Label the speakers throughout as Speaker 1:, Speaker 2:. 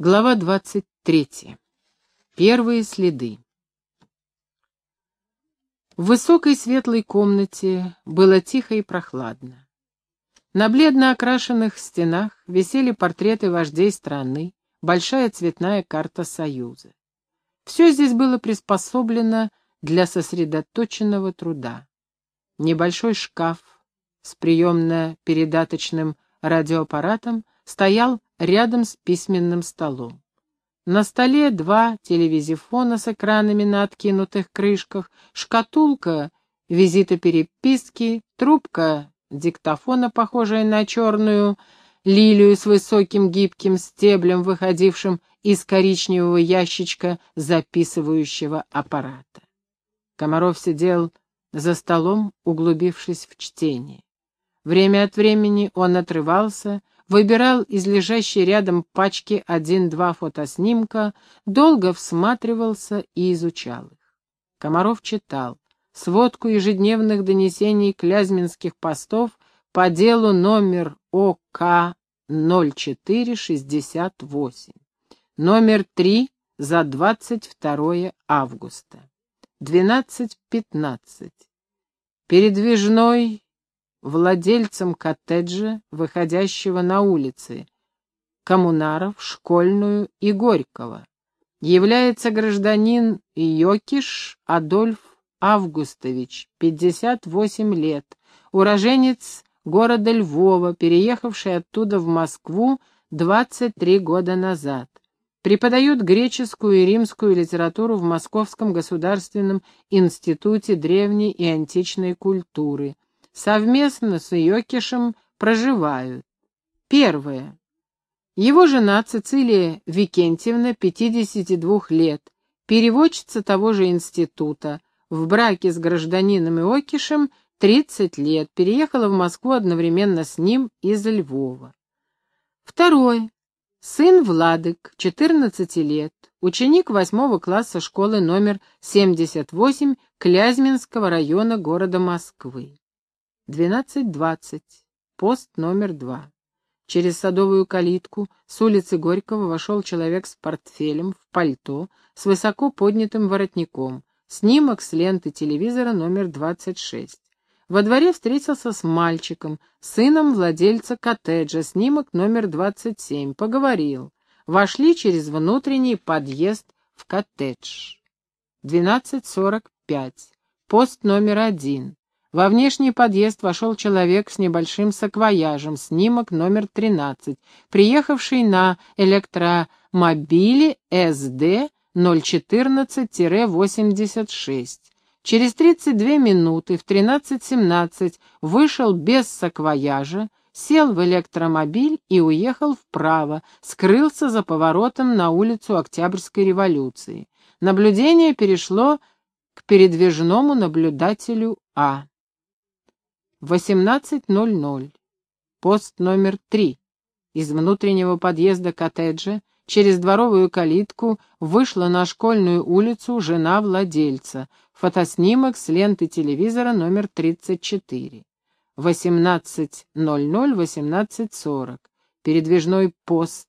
Speaker 1: Глава двадцать третья. Первые следы. В высокой светлой комнате было тихо и прохладно. На бледно окрашенных стенах висели портреты вождей страны, большая цветная карта Союза. Все здесь было приспособлено для сосредоточенного труда. Небольшой шкаф с приемно-передаточным радиоаппаратом стоял рядом с письменным столом. На столе два телевизифона с экранами на откинутых крышках, шкатулка визита-переписки, трубка диктофона, похожая на черную лилию с высоким гибким стеблем, выходившим из коричневого ящичка записывающего аппарата. Комаров сидел за столом, углубившись в чтение. Время от времени он отрывался, выбирал из лежащей рядом пачки один-два фотоснимка, долго всматривался и изучал их. Комаров читал сводку ежедневных донесений клязьминских постов по делу номер ОК 0468, номер 3 за 22 августа, 12.15. Передвижной владельцем коттеджа, выходящего на улицы, коммунаров, школьную и Горького. Является гражданин Йокиш Адольф Августович, 58 лет, уроженец города Львова, переехавший оттуда в Москву 23 года назад. Преподает греческую и римскую литературу в Московском государственном институте древней и античной культуры – совместно с Йокишем проживают. Первое. Его жена Цицилия Викентьевна, 52 лет, переводчица того же института, в браке с гражданином Иокишем 30 лет, переехала в Москву одновременно с ним из Львова. Второе. Сын Владык, 14 лет, ученик 8 класса школы номер 78 Клязьминского района города Москвы. 12.20. Пост номер два. Через садовую калитку с улицы Горького вошел человек с портфелем, в пальто, с высоко поднятым воротником. Снимок с ленты телевизора номер 26. Во дворе встретился с мальчиком, сыном владельца коттеджа, снимок номер 27. Поговорил. Вошли через внутренний подъезд в коттедж. 12.45. Пост номер один. Во внешний подъезд вошел человек с небольшим саквояжем, снимок номер 13, приехавший на электромобиле СД 014-86. Через 32 минуты в 13.17 вышел без саквояжа, сел в электромобиль и уехал вправо, скрылся за поворотом на улицу Октябрьской революции. Наблюдение перешло к передвижному наблюдателю А. 18.00. Пост номер 3. Из внутреннего подъезда коттеджа через дворовую калитку вышла на школьную улицу жена владельца. Фотоснимок с ленты телевизора номер 34. 18.00, 18.40. Передвижной пост.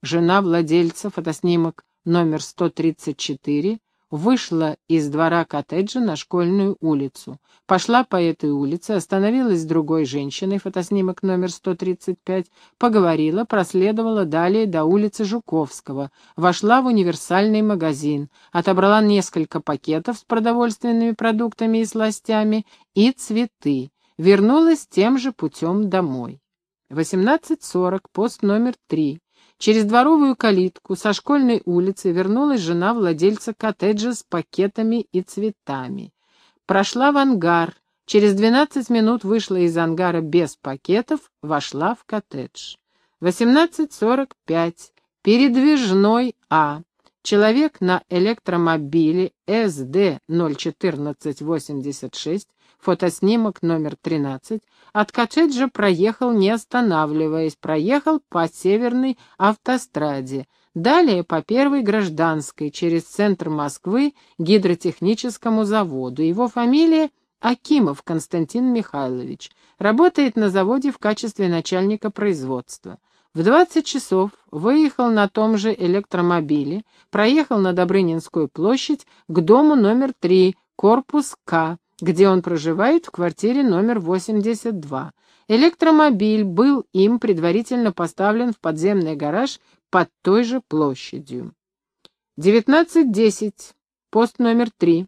Speaker 1: Жена владельца, фотоснимок номер 134, вышла из двора коттеджа на школьную улицу. Пошла по этой улице, остановилась с другой женщиной, фотоснимок номер 135, поговорила, проследовала далее до улицы Жуковского, вошла в универсальный магазин, отобрала несколько пакетов с продовольственными продуктами и сластями и цветы, вернулась тем же путем домой. 18.40, пост номер 3. Через дворовую калитку со школьной улицы вернулась жена владельца коттеджа с пакетами и цветами. Прошла в ангар, через 12 минут вышла из ангара без пакетов, вошла в коттедж. 18.45. Передвижной А. Человек на электромобиле СД-01486 фотоснимок номер 13, от коттеджа проехал, не останавливаясь, проехал по северной автостраде, далее по первой гражданской, через центр Москвы, гидротехническому заводу. Его фамилия Акимов Константин Михайлович. Работает на заводе в качестве начальника производства. В В 20 часов выехал на том же электромобиле, проехал на Добрынинскую площадь к дому номер 3, корпус К, где он проживает в квартире номер 82. Электромобиль был им предварительно поставлен в подземный гараж под той же площадью. 19.10. Пост номер 3.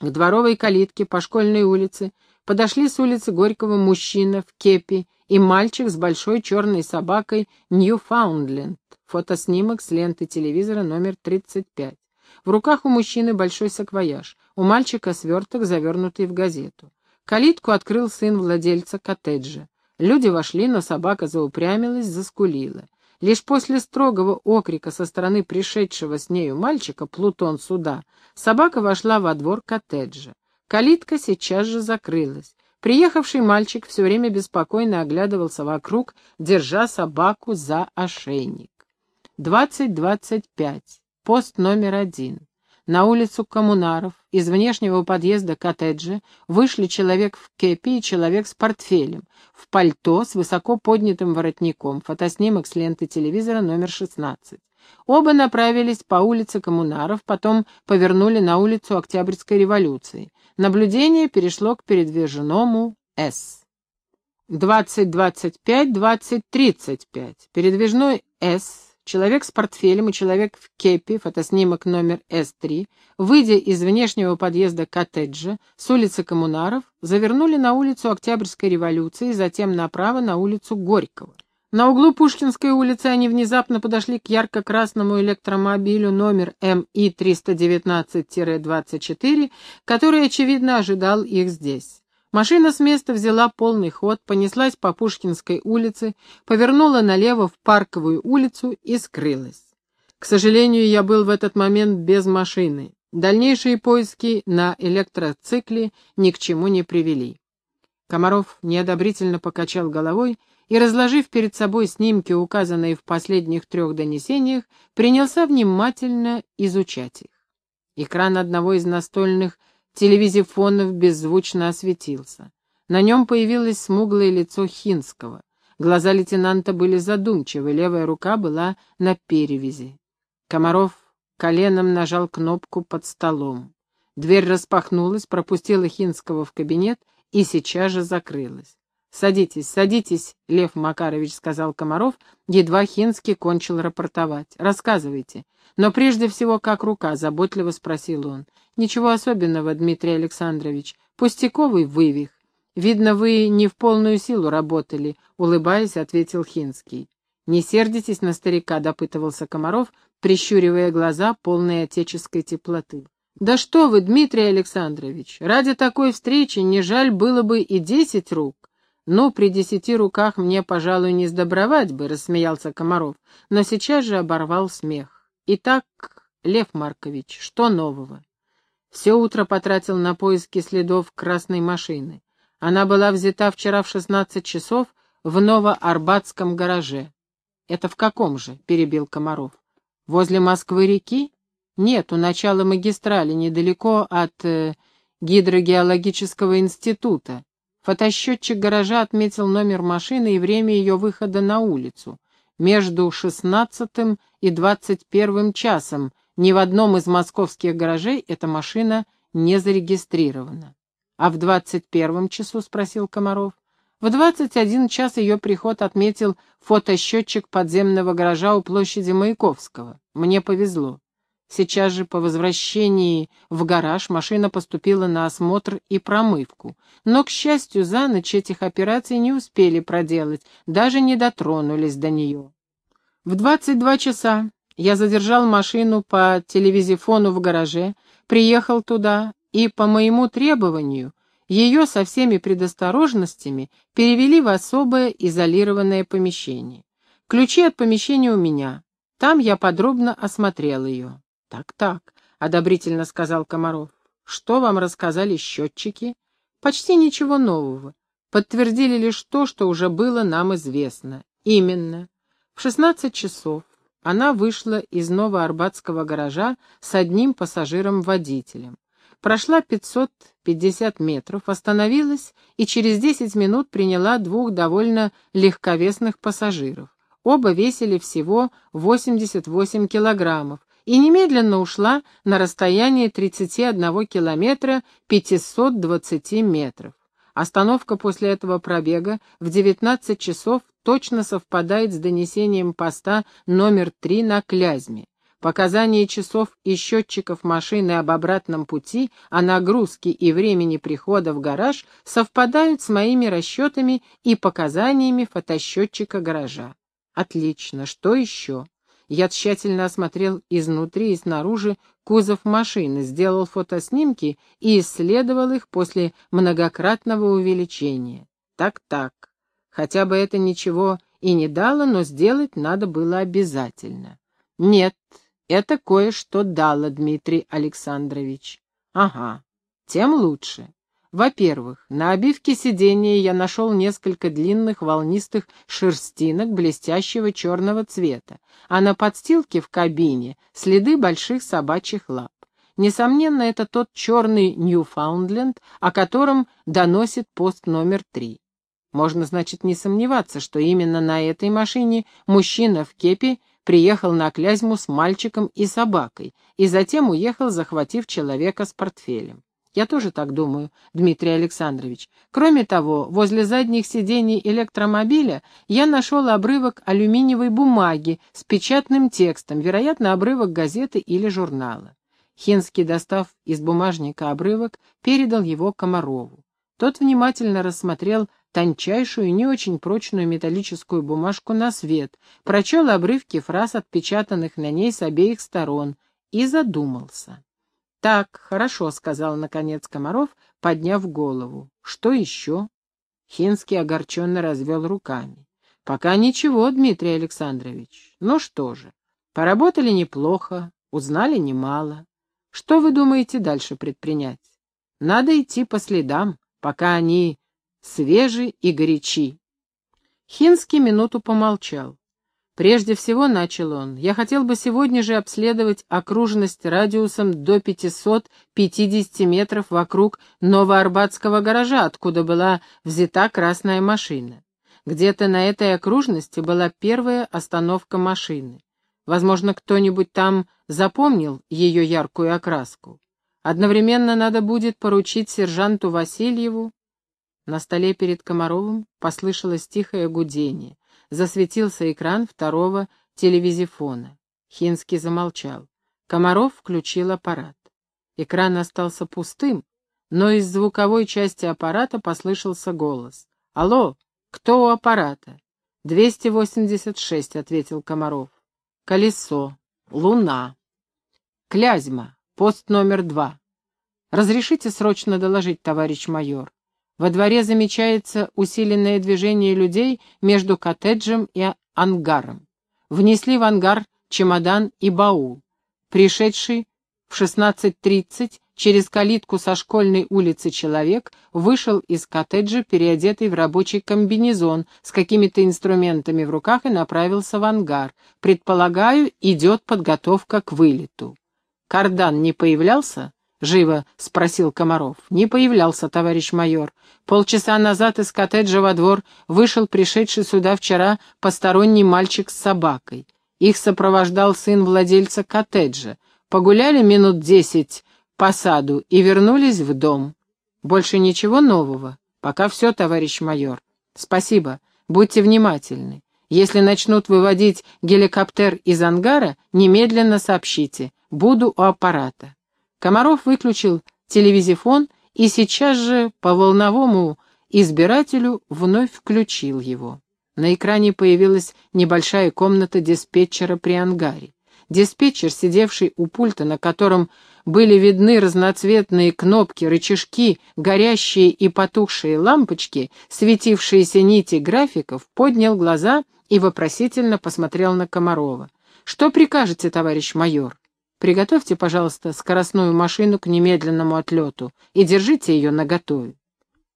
Speaker 1: К дворовой калитке по школьной улице подошли с улицы Горького мужчина в кепи и мальчик с большой черной собакой Ньюфаундленд. Фотоснимок с ленты телевизора номер 35. В руках у мужчины большой саквояж, у мальчика сверток, завернутый в газету. Калитку открыл сын владельца коттеджа. Люди вошли, но собака заупрямилась, заскулила. Лишь после строгого окрика со стороны пришедшего с нею мальчика, Плутон суда, собака вошла во двор коттеджа. Калитка сейчас же закрылась. Приехавший мальчик все время беспокойно оглядывался вокруг, держа собаку за ошейник. Двадцать двадцать пять. Пост номер один. На улицу коммунаров из внешнего подъезда коттеджа вышли человек в кепи и человек с портфелем, в пальто с высоко поднятым воротником, фотоснимок с ленты телевизора номер 16. Оба направились по улице коммунаров, потом повернули на улицу Октябрьской революции. Наблюдение перешло к передвижному «С». 20-25, 20-35. Передвижной «С» Человек с портфелем и человек в кепи, фотоснимок номер С3, выйдя из внешнего подъезда коттеджа с улицы Коммунаров, завернули на улицу Октябрьской революции, затем направо на улицу Горького. На углу Пушкинской улицы они внезапно подошли к ярко-красному электромобилю номер МИ-319-24, который, очевидно, ожидал их здесь. Машина с места взяла полный ход, понеслась по Пушкинской улице, повернула налево в Парковую улицу и скрылась. К сожалению, я был в этот момент без машины. Дальнейшие поиски на электроцикле ни к чему не привели. Комаров неодобрительно покачал головой и, разложив перед собой снимки, указанные в последних трех донесениях, принялся внимательно изучать их. Экран одного из настольных Телевизифонов беззвучно осветился. На нем появилось смуглое лицо Хинского. Глаза лейтенанта были задумчивы, левая рука была на перевязи. Комаров коленом нажал кнопку под столом. Дверь распахнулась, пропустила Хинского в кабинет и сейчас же закрылась. «Садитесь, садитесь, Лев Макарович», — сказал Комаров, едва Хинский кончил рапортовать. «Рассказывайте. Но прежде всего, как рука?» — заботливо спросил он. «Ничего особенного, Дмитрий Александрович. Пустяковый вывих. Видно, вы не в полную силу работали», — улыбаясь, ответил Хинский. «Не сердитесь на старика», — допытывался Комаров, прищуривая глаза, полные отеческой теплоты. «Да что вы, Дмитрий Александрович, ради такой встречи не жаль было бы и десять рук. «Ну, при десяти руках мне, пожалуй, не сдобровать бы», — рассмеялся Комаров, но сейчас же оборвал смех. «Итак, Лев Маркович, что нового?» Все утро потратил на поиски следов красной машины. Она была взята вчера в шестнадцать часов в Новоарбатском гараже. «Это в каком же?» — перебил Комаров. «Возле Москвы-реки?» «Нет, у начала магистрали, недалеко от э, гидрогеологического института. Фотосчетчик гаража отметил номер машины и время ее выхода на улицу. Между шестнадцатым и двадцать первым часом ни в одном из московских гаражей эта машина не зарегистрирована. «А в двадцать первом часу?» — спросил Комаров. В двадцать один час ее приход отметил фотосчетчик подземного гаража у площади Маяковского. Мне повезло. Сейчас же по возвращении в гараж машина поступила на осмотр и промывку. Но, к счастью, за ночь этих операций не успели проделать, даже не дотронулись до нее. В 22 часа я задержал машину по телевизифону в гараже, приехал туда и, по моему требованию, ее со всеми предосторожностями перевели в особое изолированное помещение. Ключи от помещения у меня. Там я подробно осмотрел ее. «Так-так», — одобрительно сказал Комаров. «Что вам рассказали счетчики?» «Почти ничего нового. Подтвердили лишь то, что уже было нам известно. Именно. В шестнадцать часов она вышла из Новоарбатского гаража с одним пассажиром-водителем. Прошла 550 метров, остановилась и через 10 минут приняла двух довольно легковесных пассажиров. Оба весили всего 88 килограммов, и немедленно ушла на расстояние 31 километра 520 метров. Остановка после этого пробега в 19 часов точно совпадает с донесением поста номер 3 на Клязьме. Показания часов и счетчиков машины об обратном пути, о нагрузке и времени прихода в гараж совпадают с моими расчетами и показаниями фотосчетчика гаража. Отлично, что еще? Я тщательно осмотрел изнутри и снаружи кузов машины, сделал фотоснимки и исследовал их после многократного увеличения. Так-так, хотя бы это ничего и не дало, но сделать надо было обязательно. Нет, это кое-что дало, Дмитрий Александрович. Ага, тем лучше. Во-первых, на обивке сиденья я нашел несколько длинных волнистых шерстинок блестящего черного цвета, а на подстилке в кабине следы больших собачьих лап. Несомненно, это тот черный Ньюфаундленд, о котором доносит пост номер три. Можно, значит, не сомневаться, что именно на этой машине мужчина в кепи приехал на Клязьму с мальчиком и собакой, и затем уехал, захватив человека с портфелем. Я тоже так думаю, Дмитрий Александрович. Кроме того, возле задних сидений электромобиля я нашел обрывок алюминиевой бумаги с печатным текстом, вероятно, обрывок газеты или журнала. Хинский, достав из бумажника обрывок, передал его Комарову. Тот внимательно рассмотрел тончайшую, не очень прочную металлическую бумажку на свет, прочел обрывки фраз, отпечатанных на ней с обеих сторон, и задумался. «Так, хорошо», — сказал, наконец, Комаров, подняв голову. «Что еще?» Хинский огорченно развел руками. «Пока ничего, Дмитрий Александрович. Ну что же, поработали неплохо, узнали немало. Что вы думаете дальше предпринять? Надо идти по следам, пока они свежи и горячи». Хинский минуту помолчал. Прежде всего, начал он, я хотел бы сегодня же обследовать окружность радиусом до 550 метров вокруг Новоарбатского гаража, откуда была взята красная машина. Где-то на этой окружности была первая остановка машины. Возможно, кто-нибудь там запомнил ее яркую окраску. Одновременно надо будет поручить сержанту Васильеву. На столе перед Комаровым послышалось тихое гудение. Засветился экран второго телевизифона. Хинский замолчал. Комаров включил аппарат. Экран остался пустым, но из звуковой части аппарата послышался голос. «Алло, кто у аппарата?» «286», — ответил Комаров. «Колесо. Луна. Клязьма. Пост номер два. Разрешите срочно доложить, товарищ майор. Во дворе замечается усиленное движение людей между коттеджем и ангаром. Внесли в ангар чемодан и баул. Пришедший в 16.30 через калитку со школьной улицы человек вышел из коттеджа, переодетый в рабочий комбинезон с какими-то инструментами в руках и направился в ангар. Предполагаю, идет подготовка к вылету. Кардан не появлялся? — живо спросил Комаров. «Не появлялся, товарищ майор. Полчаса назад из коттеджа во двор вышел пришедший сюда вчера посторонний мальчик с собакой. Их сопровождал сын владельца коттеджа. Погуляли минут десять по саду и вернулись в дом. Больше ничего нового? Пока все, товарищ майор. Спасибо. Будьте внимательны. Если начнут выводить геликоптер из ангара, немедленно сообщите. Буду у аппарата. Комаров выключил телевизифон и сейчас же по волновому избирателю вновь включил его. На экране появилась небольшая комната диспетчера при ангаре. Диспетчер, сидевший у пульта, на котором были видны разноцветные кнопки, рычажки, горящие и потухшие лампочки, светившиеся нити графиков, поднял глаза и вопросительно посмотрел на Комарова. «Что прикажете, товарищ майор?» Приготовьте, пожалуйста, скоростную машину к немедленному отлету и держите ее наготове.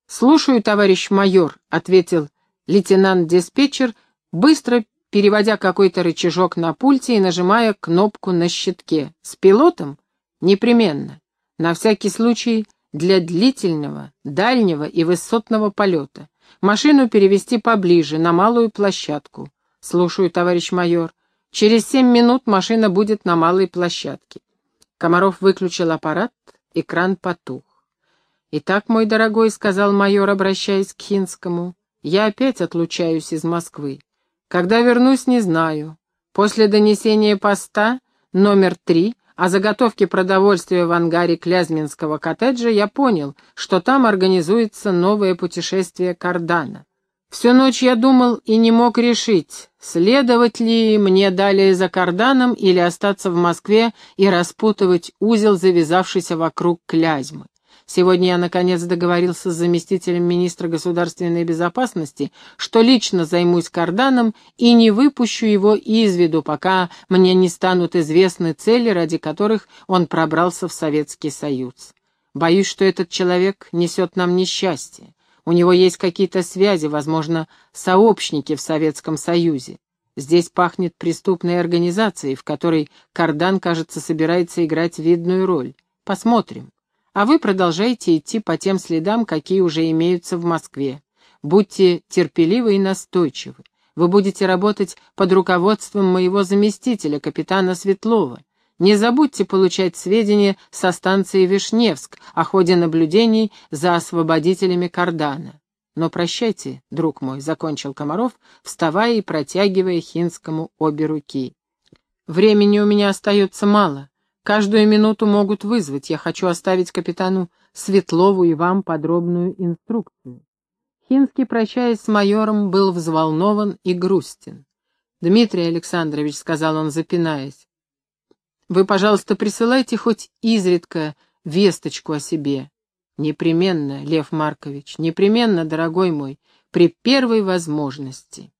Speaker 1: «Слушаю, товарищ майор», — ответил лейтенант-диспетчер, быстро переводя какой-то рычажок на пульте и нажимая кнопку на щитке. «С пилотом? Непременно. На всякий случай для длительного, дальнего и высотного полета. Машину перевести поближе, на малую площадку. «Слушаю, товарищ майор. Через семь минут машина будет на малой площадке». Комаров выключил аппарат, экран потух. «Итак, мой дорогой», — сказал майор, обращаясь к Хинскому, — «я опять отлучаюсь из Москвы. Когда вернусь, не знаю. После донесения поста номер три о заготовке продовольствия в ангаре Клязьминского коттеджа я понял, что там организуется новое путешествие Кардана. Всю ночь я думал и не мог решить, следовать ли мне далее за Карданом или остаться в Москве и распутывать узел, завязавшийся вокруг Клязьмы. Сегодня я, наконец, договорился с заместителем министра государственной безопасности, что лично займусь карданом и не выпущу его из виду, пока мне не станут известны цели, ради которых он пробрался в Советский Союз. Боюсь, что этот человек несет нам несчастье. У него есть какие-то связи, возможно, сообщники в Советском Союзе. Здесь пахнет преступной организацией, в которой Кардан, кажется, собирается играть видную роль. Посмотрим а вы продолжайте идти по тем следам, какие уже имеются в Москве. Будьте терпеливы и настойчивы. Вы будете работать под руководством моего заместителя, капитана Светлова. Не забудьте получать сведения со станции Вишневск о ходе наблюдений за освободителями Кардана. Но прощайте, друг мой, — закончил Комаров, вставая и протягивая Хинскому обе руки. Времени у меня остается мало. Каждую минуту могут вызвать. Я хочу оставить капитану Светлову и вам подробную инструкцию. Хинский, прощаясь с майором, был взволнован и грустен. «Дмитрий Александрович», — сказал он, запинаясь, — «вы, пожалуйста, присылайте хоть изредка весточку о себе». «Непременно, Лев Маркович, непременно, дорогой мой, при первой возможности».